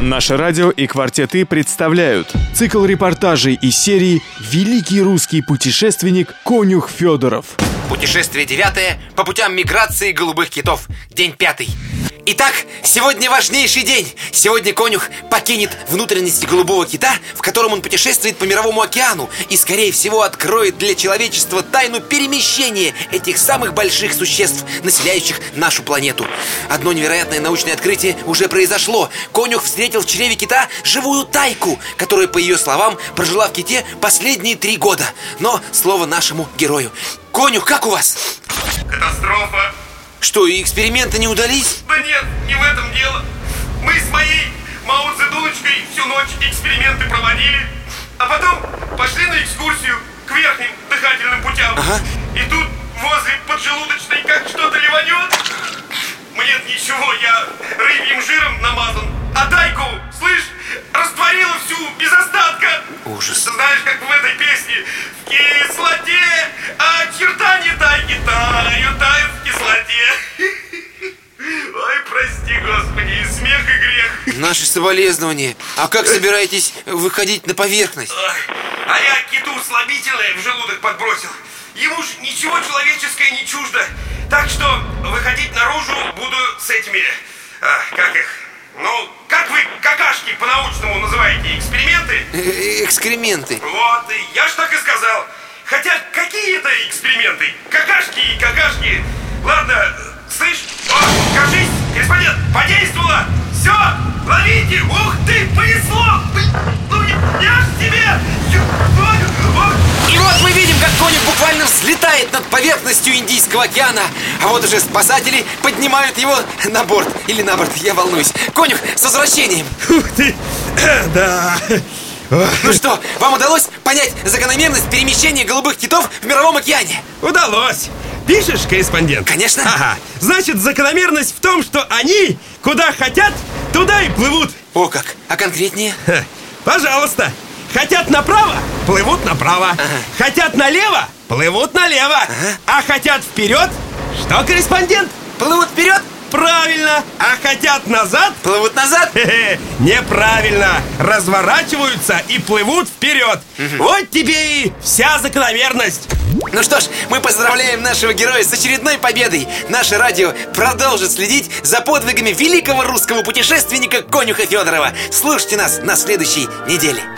Наше радио и «Квартеты» представляют цикл репортажей из серии «Великий русский путешественник Конюх Федоров». Путешествие девятое по путям миграции голубых китов. День пятый. Итак, сегодня важнейший день. Сегодня конюх покинет внутренности голубого кита, в котором он путешествует по мировому океану и, скорее всего, откроет для человечества тайну перемещения этих самых больших существ, населяющих нашу планету. Одно невероятное научное открытие уже произошло. Конюх встретил в чреве кита живую тайку, которая, по ее словам, прожила в ките последние три года. Но слово нашему герою. Конюх, как у вас? Катастрофа. Что, и эксперименты не удались? Да нет, не в этом дело. Мы с моей Мао Цзэдуночкой всю ночь эксперименты проводили, а потом пошли на экскурсию к верхним дыхательным путям. Ага. И тут возле поджелудочной как что-то ливанет. Мне ничего, я рыбьим жиром намазан. А тайку, слышь, растворила всю без остатка. Ужас. Знаешь, Наши соболезнования. А как собираетесь выходить на поверхность? А я киту слабительное в желудок подбросил Ему ж ничего человеческое не чуждо Так что выходить наружу буду с этими а, Как их? Ну, как вы какашки по-научному называете? Эксперименты? Э, Экскременты. Вот, и я ж так и сказал. Хотя какие это эксперименты? Какашки и какашки. Ладно, Все, ловите, ух ты, понесло. Блин, Ну, я, ж тебе. И вот мы видим, как конюх буквально взлетает над поверхностью Индийского океана. А вот уже спасатели поднимают его на борт. Или на борт, я волнуюсь. Конюх, с возвращением. Ух ты! Да. Ну что, вам удалось понять закономерность перемещения голубых китов в мировом океане? Удалось. Пишешь, корреспондент? Конечно. Ага. Значит, закономерность в том, что они куда хотят, туда и плывут. О как, а конкретнее? Ха. Пожалуйста. Хотят направо, плывут направо. Хотят налево, плывут налево. А хотят вперед, что, корреспондент? Плывут вперед, Правильно. А хотят назад, плывут назад. Хе-хе, Неправильно Разворачиваются и плывут вперед Вот тебе и вся закономерность Ну что ж, мы поздравляем нашего героя с очередной победой. Наше радио продолжит следить за подвигами великого русского путешественника Конюха Федорова. Слушайте нас на следующей неделе